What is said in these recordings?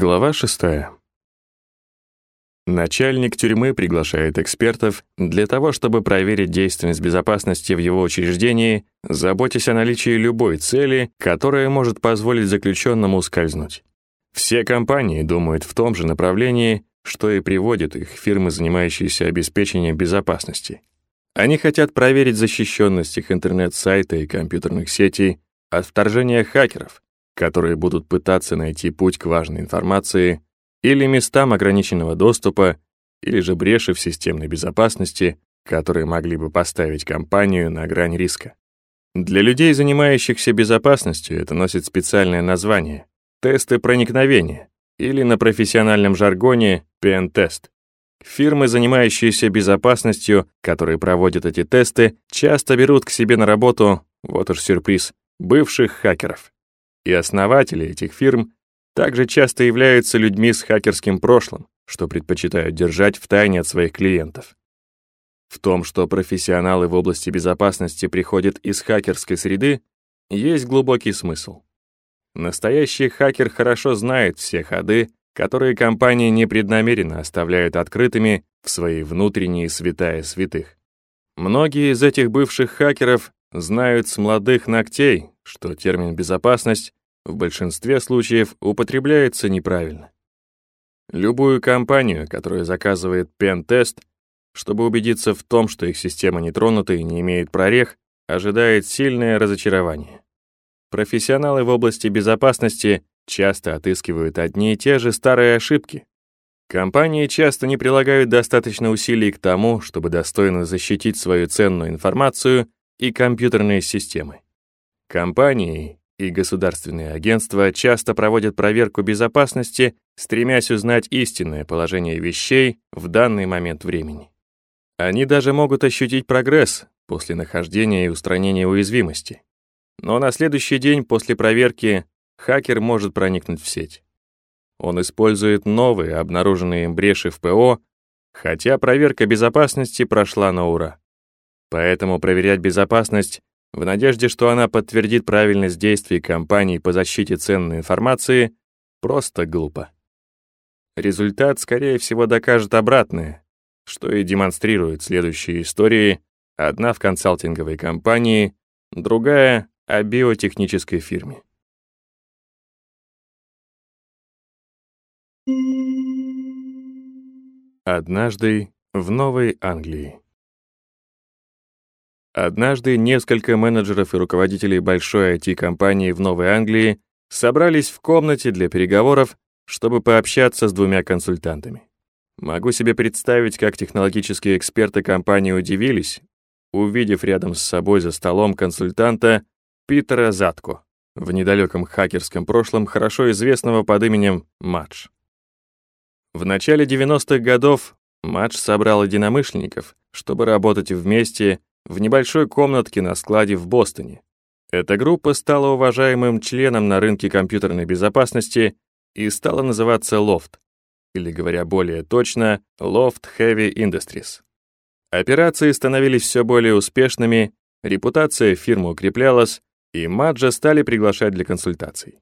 Глава 6. Начальник тюрьмы приглашает экспертов для того, чтобы проверить действенность безопасности в его учреждении, заботясь о наличии любой цели, которая может позволить заключенному ускользнуть. Все компании думают в том же направлении, что и приводят их фирмы, занимающиеся обеспечением безопасности. Они хотят проверить защищенность их интернет-сайта и компьютерных сетей от вторжения хакеров, которые будут пытаться найти путь к важной информации или местам ограниченного доступа, или же бреши в системной безопасности, которые могли бы поставить компанию на грань риска. Для людей, занимающихся безопасностью, это носит специальное название — тесты проникновения, или на профессиональном жаргоне pen-тест. Фирмы, занимающиеся безопасностью, которые проводят эти тесты, часто берут к себе на работу, вот уж сюрприз, бывших хакеров. И основатели этих фирм также часто являются людьми с хакерским прошлым, что предпочитают держать в тайне от своих клиентов. В том, что профессионалы в области безопасности приходят из хакерской среды, есть глубокий смысл. Настоящий хакер хорошо знает все ходы, которые компании непреднамеренно оставляют открытыми в свои внутренние святая святых. Многие из этих бывших хакеров знают с молодых ногтей, что термин «безопасность» в большинстве случаев употребляется неправильно. Любую компанию, которая заказывает пен-тест, чтобы убедиться в том, что их система не тронута и не имеет прорех, ожидает сильное разочарование. Профессионалы в области безопасности часто отыскивают одни и те же старые ошибки. Компании часто не прилагают достаточно усилий к тому, чтобы достойно защитить свою ценную информацию и компьютерные системы. Компании и государственные агентства часто проводят проверку безопасности, стремясь узнать истинное положение вещей в данный момент времени. Они даже могут ощутить прогресс после нахождения и устранения уязвимости. Но на следующий день после проверки хакер может проникнуть в сеть. Он использует новые обнаруженные бреши в ПО, хотя проверка безопасности прошла на ура. Поэтому проверять безопасность в надежде, что она подтвердит правильность действий компаний по защите ценной информации, просто глупо. Результат, скорее всего, докажет обратное, что и демонстрирует следующие истории, одна в консалтинговой компании, другая — о биотехнической фирме. Однажды в Новой Англии. Однажды несколько менеджеров и руководителей большой IT-компании в Новой Англии собрались в комнате для переговоров, чтобы пообщаться с двумя консультантами. Могу себе представить, как технологические эксперты компании удивились, увидев рядом с собой за столом консультанта Питера Затко, в недалеком хакерском прошлом хорошо известного под именем Мадж. В начале 90-х годов Мадж собрал единомышленников, чтобы работать вместе в небольшой комнатке на складе в Бостоне. Эта группа стала уважаемым членом на рынке компьютерной безопасности и стала называться Loft, или, говоря более точно, Loft Heavy Industries. Операции становились все более успешными, репутация фирмы укреплялась, и Маджа стали приглашать для консультаций.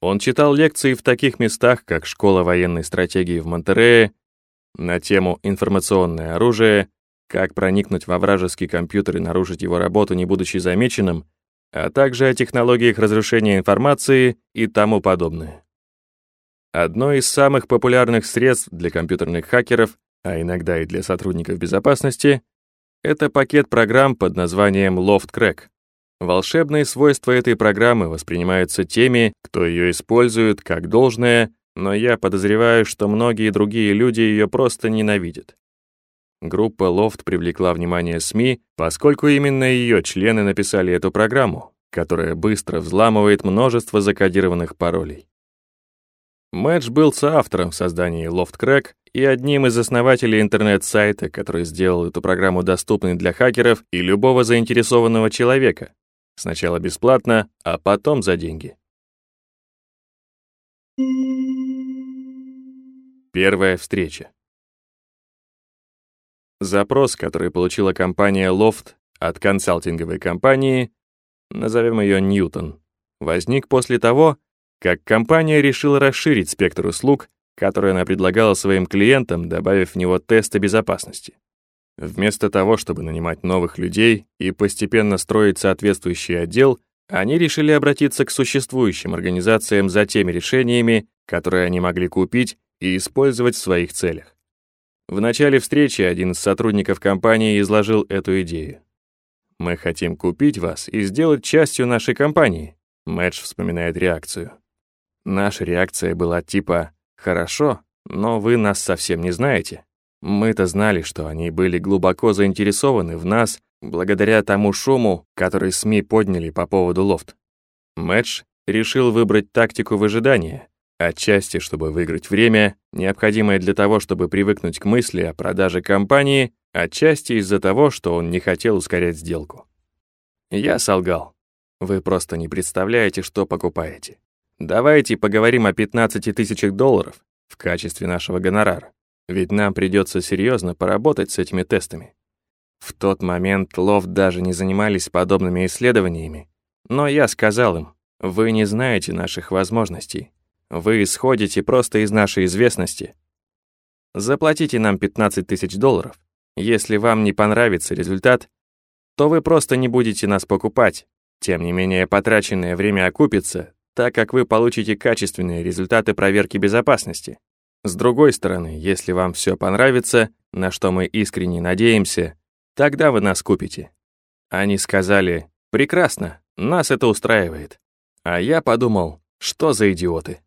Он читал лекции в таких местах, как Школа военной стратегии в Монтерее, на тему «Информационное оружие», как проникнуть во вражеский компьютер и нарушить его работу, не будучи замеченным, а также о технологиях разрушения информации и тому подобное. Одно из самых популярных средств для компьютерных хакеров, а иногда и для сотрудников безопасности, это пакет программ под названием LoftCrack. Волшебные свойства этой программы воспринимаются теми, кто ее использует, как должное, но я подозреваю, что многие другие люди ее просто ненавидят. Группа Loft привлекла внимание СМИ, поскольку именно ее члены написали эту программу, которая быстро взламывает множество закодированных паролей. Мэтч был соавтором в создании LoftCrack и одним из основателей интернет-сайта, который сделал эту программу доступной для хакеров и любого заинтересованного человека, сначала бесплатно, а потом за деньги. Первая встреча. Запрос, который получила компания Loft от консалтинговой компании, назовем ее Ньютон, возник после того, как компания решила расширить спектр услуг, которые она предлагала своим клиентам, добавив в него тесты безопасности. Вместо того, чтобы нанимать новых людей и постепенно строить соответствующий отдел, они решили обратиться к существующим организациям за теми решениями, которые они могли купить и использовать в своих целях. В начале встречи один из сотрудников компании изложил эту идею. «Мы хотим купить вас и сделать частью нашей компании», Мэтч вспоминает реакцию. Наша реакция была типа «хорошо, но вы нас совсем не знаете». Мы-то знали, что они были глубоко заинтересованы в нас благодаря тому шуму, который СМИ подняли по поводу лофт. Мэтч решил выбрать тактику выжидания, отчасти, чтобы выиграть время, необходимое для того, чтобы привыкнуть к мысли о продаже компании, отчасти из-за того, что он не хотел ускорять сделку. Я солгал. Вы просто не представляете, что покупаете. Давайте поговорим о 15 тысячах долларов в качестве нашего гонорара. Ведь нам придется серьезно поработать с этими тестами. В тот момент Лофт даже не занимались подобными исследованиями. Но я сказал им, вы не знаете наших возможностей. Вы исходите просто из нашей известности. Заплатите нам 15 тысяч долларов. Если вам не понравится результат, то вы просто не будете нас покупать, тем не менее, потраченное время окупится, так как вы получите качественные результаты проверки безопасности. С другой стороны, если вам все понравится, на что мы искренне надеемся, тогда вы нас купите. Они сказали, прекрасно, нас это устраивает. А я подумал, что за идиоты.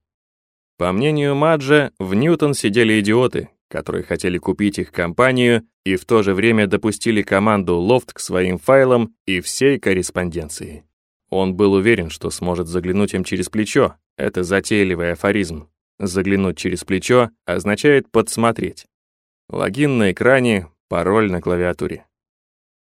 По мнению Маджа, в Ньютон сидели идиоты, которые хотели купить их компанию и в то же время допустили команду Лофт к своим файлам и всей корреспонденции. Он был уверен, что сможет заглянуть им через плечо. Это затейливый афоризм. Заглянуть через плечо означает подсмотреть. Логин на экране, пароль на клавиатуре.